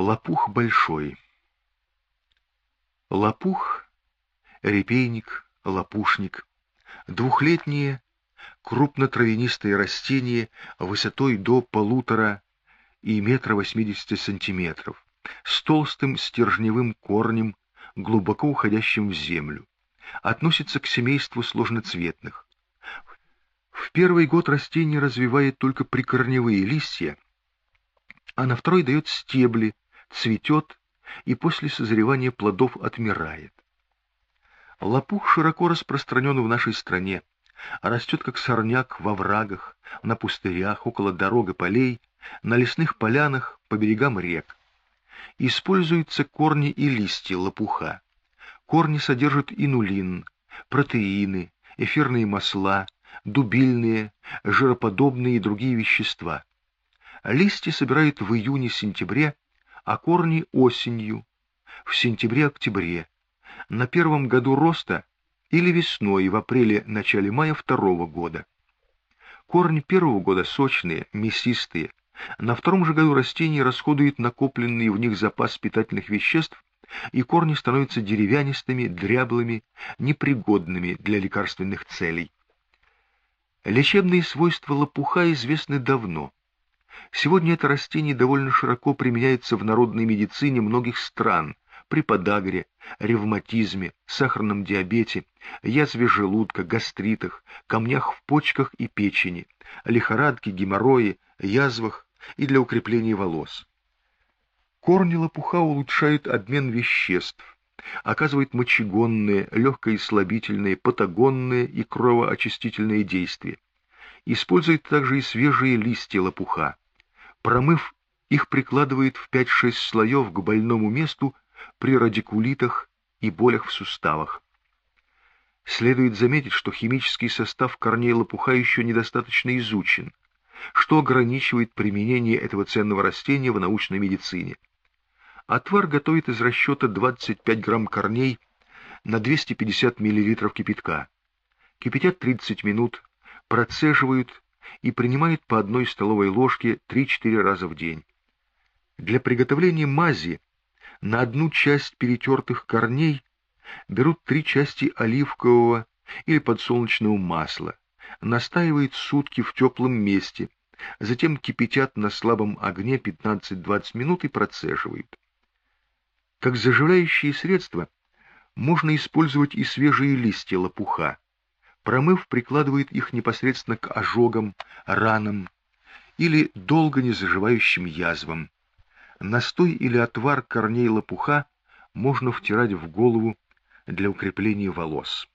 Лопух большой. Лопух, репейник, лопушник. Двухлетние крупнотравянистые растения высотой до полутора и метра восьмидесяти сантиметров, с толстым стержневым корнем, глубоко уходящим в землю. Относится к семейству сложноцветных. В первый год растение развивает только прикорневые листья, а на второй дает стебли, цветет и после созревания плодов отмирает. Лопух широко распространен в нашей стране, растет как сорняк во врагах, на пустырях, около дорог и полей, на лесных полянах, по берегам рек. Используются корни и листья лопуха. Корни содержат инулин, протеины, эфирные масла, дубильные, жироподобные и другие вещества. Листья собирают в июне-сентябре, а корни осенью, в сентябре-октябре, на первом году роста или весной в апреле-начале мая второго года. Корни первого года сочные, мясистые. На втором же году растение расходует накопленный в них запас питательных веществ, и корни становятся деревянистыми, дряблыми, непригодными для лекарственных целей. Лечебные свойства лопуха известны давно. Сегодня это растение довольно широко применяется в народной медицине многих стран при подагре, ревматизме, сахарном диабете, язве желудка, гастритах, камнях в почках и печени, лихорадке, геморрое, язвах и для укрепления волос. Корни лопуха улучшают обмен веществ, оказывают мочегонные, легкоислабительные, патагонные и кровоочистительные действия. Используют также и свежие листья лопуха. Промыв, их прикладывает в 5-6 слоев к больному месту при радикулитах и болях в суставах. Следует заметить, что химический состав корней лопуха еще недостаточно изучен, что ограничивает применение этого ценного растения в научной медицине. Отвар готовит из расчета 25 грамм корней на 250 миллилитров кипятка. Кипятят 30 минут, процеживают и принимают по одной столовой ложке 3-4 раза в день. Для приготовления мази на одну часть перетертых корней берут три части оливкового или подсолнечного масла, настаивают сутки в теплом месте, затем кипятят на слабом огне 15-20 минут и процеживают. Как заживляющие средства можно использовать и свежие листья лопуха. Промыв, прикладывает их непосредственно к ожогам, ранам или долго не заживающим язвам. Настой или отвар корней лопуха можно втирать в голову для укрепления волос.